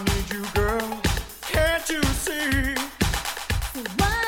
I need you, girl. Can't you see? So